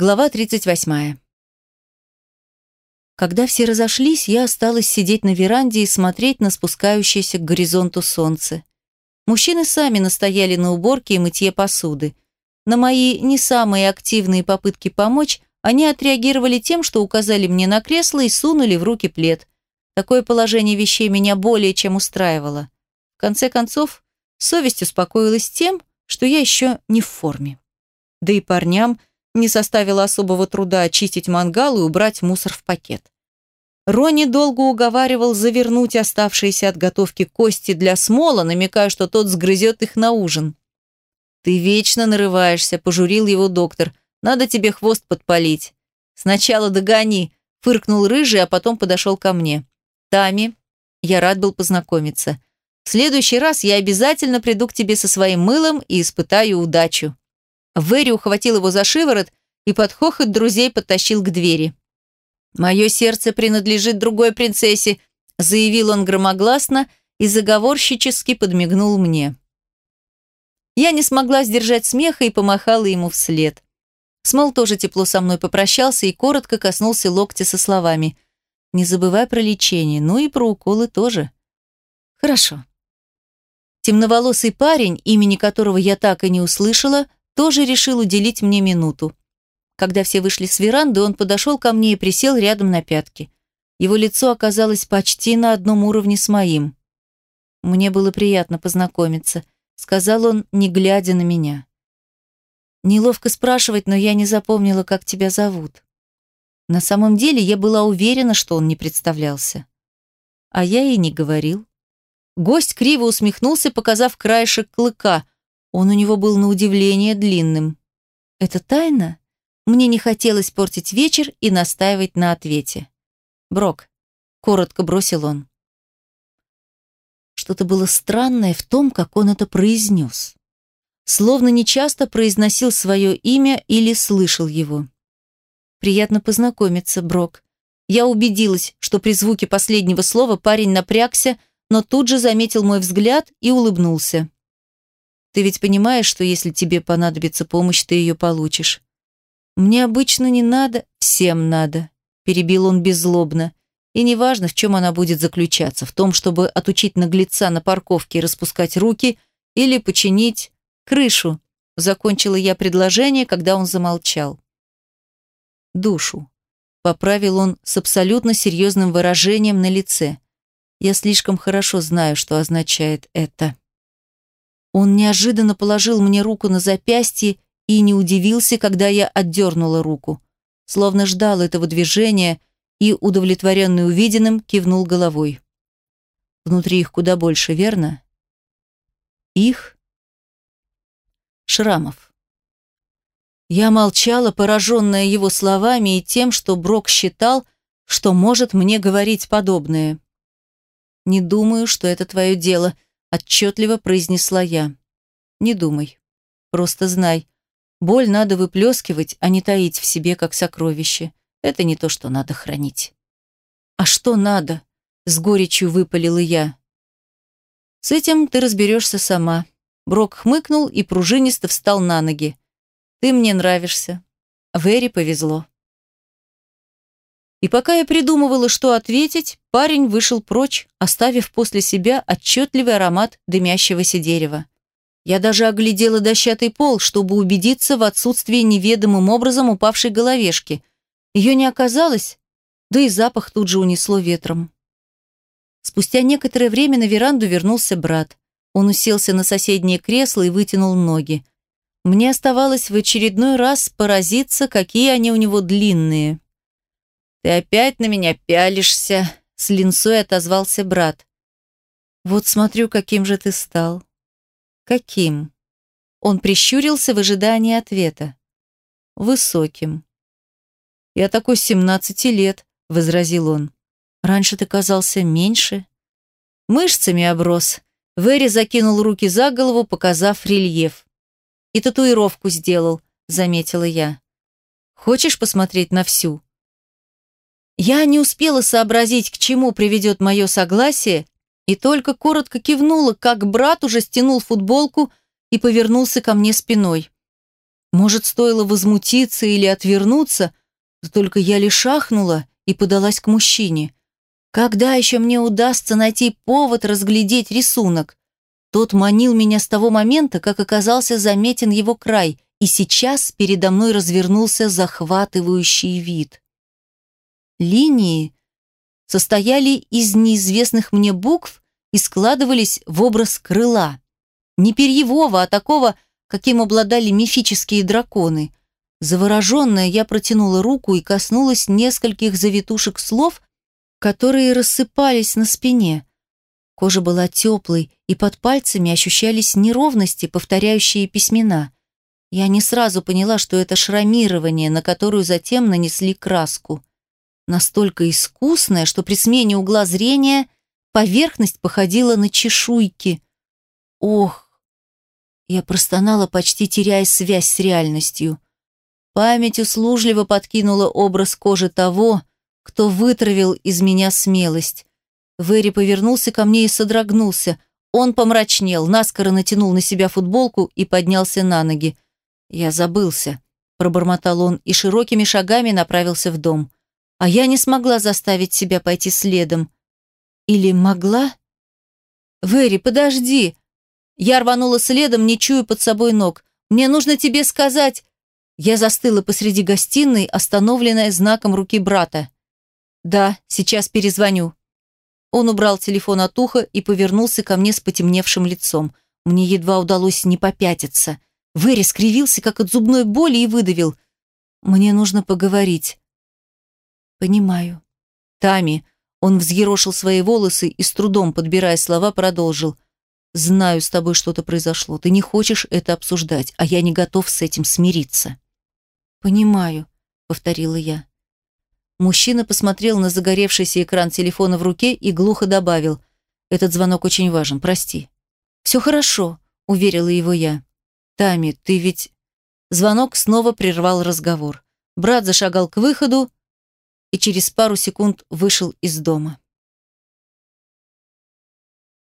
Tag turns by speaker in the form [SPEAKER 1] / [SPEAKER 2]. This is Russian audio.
[SPEAKER 1] Глава 38. Когда все разошлись, я осталась сидеть на веранде и смотреть на спускающееся к горизонту солнце. Мужчины сами настояли на уборке и мытье посуды. На мои не самые активные попытки помочь они отреагировали тем, что указали мне на кресло и сунули в руки плед. Такое положение вещей меня более чем устраивало. В конце концов, совесть успокоилась тем, что я еще не в форме. Да и парням не составило особого труда очистить мангал и убрать мусор в пакет. Рони долго уговаривал завернуть оставшиеся от готовки кости для смола, намекая, что тот сгрызет их на ужин. «Ты вечно нарываешься», – пожурил его доктор. «Надо тебе хвост подпалить». «Сначала догони», – фыркнул рыжий, а потом подошел ко мне. «Тами, я рад был познакомиться. В следующий раз я обязательно приду к тебе со своим мылом и испытаю удачу». Вэри ухватил его за шиворот и под хохот друзей подтащил к двери. «Мое сердце принадлежит другой принцессе», заявил он громогласно и заговорщически подмигнул мне. Я не смогла сдержать смеха и помахала ему вслед. Смол тоже тепло со мной попрощался и коротко коснулся локтя со словами «Не забывай про лечение, ну и про уколы тоже». «Хорошо». Темноволосый парень, имени которого я так и не услышала, тоже решил уделить мне минуту. Когда все вышли с веранды, он подошел ко мне и присел рядом на пятки. Его лицо оказалось почти на одном уровне с моим. «Мне было приятно познакомиться», — сказал он, не глядя на меня. «Неловко спрашивать, но я не запомнила, как тебя зовут». На самом деле я была уверена, что он не представлялся. А я и не говорил. Гость криво усмехнулся, показав краешек клыка — он у него был на удивление длинным. «Это тайна?» Мне не хотелось портить вечер и настаивать на ответе. «Брок», — коротко бросил он. Что-то было странное в том, как он это произнес. Словно нечасто произносил свое имя или слышал его. «Приятно познакомиться, Брок». Я убедилась, что при звуке последнего слова парень напрягся, но тут же заметил мой взгляд и улыбнулся. Ты ведь понимаешь, что если тебе понадобится помощь, ты ее получишь. Мне обычно не надо, всем надо, перебил он беззлобно. И неважно, в чем она будет заключаться, в том, чтобы отучить наглеца на парковке распускать руки или починить крышу. Закончила я предложение, когда он замолчал. Душу. Поправил он с абсолютно серьезным выражением на лице. Я слишком хорошо знаю, что означает это. Он неожиданно положил мне руку на запястье и не удивился, когда я отдернула руку. Словно ждал этого движения и, удовлетворенный увиденным, кивнул головой. Внутри их куда больше, верно? Их? Шрамов. Я молчала, пораженная его словами и тем, что Брок считал, что может мне говорить подобное. «Не думаю, что это твое дело», отчетливо произнесла я. Не думай. Просто знай. Боль надо выплескивать, а не таить в себе, как сокровище. Это не то, что надо хранить. А что надо? С горечью выпалила я. С этим ты разберешься сама. Брок хмыкнул и пружинисто встал на ноги. Ты мне нравишься. Вэри повезло. И пока я придумывала, что ответить, парень вышел прочь, оставив после себя отчетливый аромат дымящегося дерева. Я даже оглядела дощатый пол, чтобы убедиться в отсутствии неведомым образом упавшей головешки. Ее не оказалось, да и запах тут же унесло ветром. Спустя некоторое время на веранду вернулся брат. Он уселся на соседнее кресло и вытянул ноги. Мне оставалось в очередной раз поразиться, какие они у него длинные. «Ты опять на меня пялишься», — с линцой отозвался брат. «Вот смотрю, каким же ты стал». «Каким?» Он прищурился в ожидании ответа. «Высоким». «Я такой семнадцати лет», — возразил он. «Раньше ты казался меньше». «Мышцами оброс». Вэри закинул руки за голову, показав рельеф. «И татуировку сделал», — заметила я. «Хочешь посмотреть на всю?» Я не успела сообразить, к чему приведет мое согласие, и только коротко кивнула, как брат уже стянул футболку и повернулся ко мне спиной. Может, стоило возмутиться или отвернуться, да только я лишь ахнула и подалась к мужчине. Когда еще мне удастся найти повод разглядеть рисунок? Тот манил меня с того момента, как оказался заметен его край, и сейчас передо мной развернулся захватывающий вид. Линии состояли из неизвестных мне букв и складывались в образ крыла. Не перьевого, а такого, каким обладали мифические драконы. Завороженная, я протянула руку и коснулась нескольких завитушек слов, которые рассыпались на спине. Кожа была теплой, и под пальцами ощущались неровности, повторяющие письмена. Я не сразу поняла, что это шрамирование, на которую затем нанесли краску. Настолько искусное, что при смене угла зрения поверхность походила на чешуйки. Ох, я простонала, почти теряя связь с реальностью. Память услужливо подкинула образ кожи того, кто вытравил из меня смелость. Вэри повернулся ко мне и содрогнулся. Он помрачнел, наскоро натянул на себя футболку и поднялся на ноги. «Я забылся», – пробормотал он и широкими шагами направился в дом. А я не смогла заставить себя пойти следом. Или могла? «Вэри, подожди!» Я рванула следом, не чуя под собой ног. «Мне нужно тебе сказать...» Я застыла посреди гостиной, остановленная знаком руки брата. «Да, сейчас перезвоню». Он убрал телефон от уха и повернулся ко мне с потемневшим лицом. Мне едва удалось не попятиться. Вэри скривился, как от зубной боли, и выдавил. «Мне нужно поговорить». «Понимаю». «Тами». Он взъерошил свои волосы и, с трудом подбирая слова, продолжил. Знаю, с тобой что-то произошло. Ты не хочешь это обсуждать, а я не готов с этим смириться. Понимаю, повторила я. Мужчина посмотрел на загоревшийся экран телефона в руке и глухо добавил: "Этот звонок очень важен, прости". «Все хорошо, уверила его я. Тами, ты ведь Звонок снова прервал разговор. Брат зашагал к выходу и через пару секунд вышел из дома.